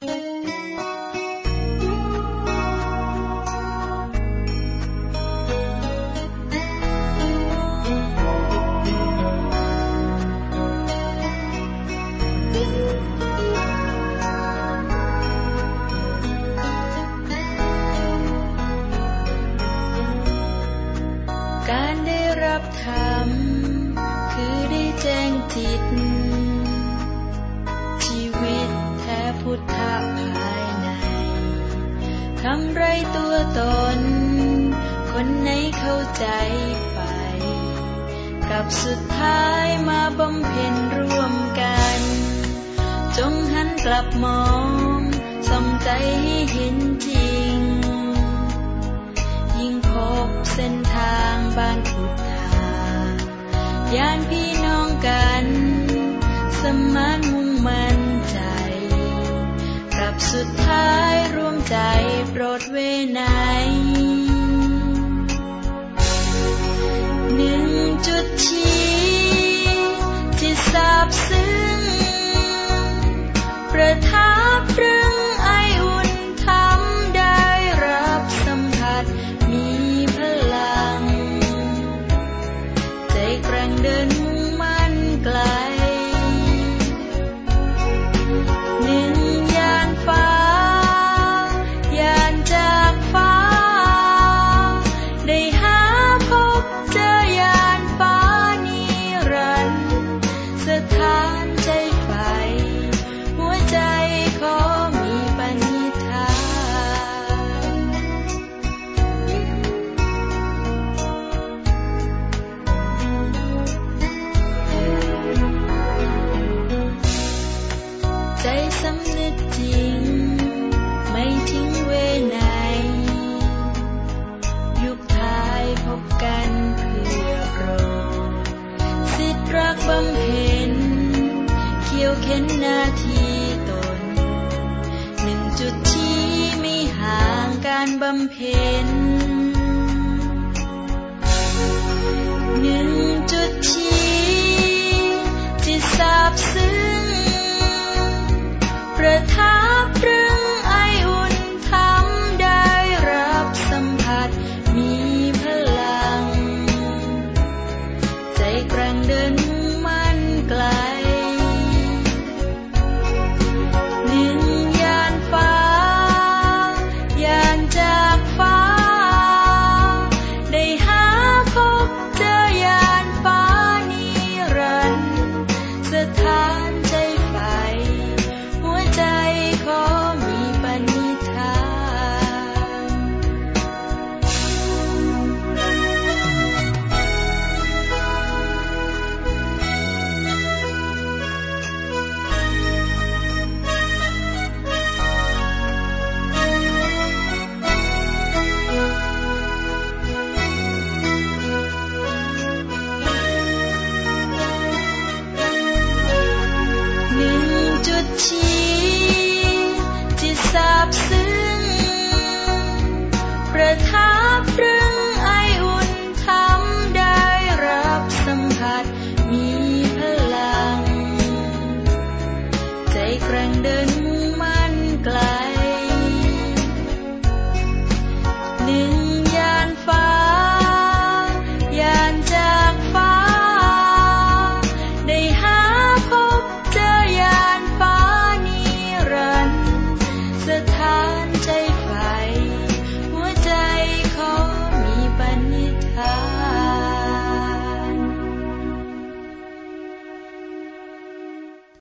การได้รับธรรมคือได้แจ้งจิต ทำไรตัวตน คนไหนเข้าใจไปกับสุดท้ายมาบำเพ็ญร่วมกัน จงหันกลับมองสมใจให้เห็นจริง ยิ่งพบเส้นทางบางขุดทางยานพี่น้องกัน สมานมุ่งมัน สุดท้ายรวมใจโปรดเวไนหนึ่งจุดที่ ใจสำนึกจริง ไม่ทิ้งเวไนยุคทายพบกันเพื่อโรดสิทธรักบำเพ็ญเขียวเข็นนาที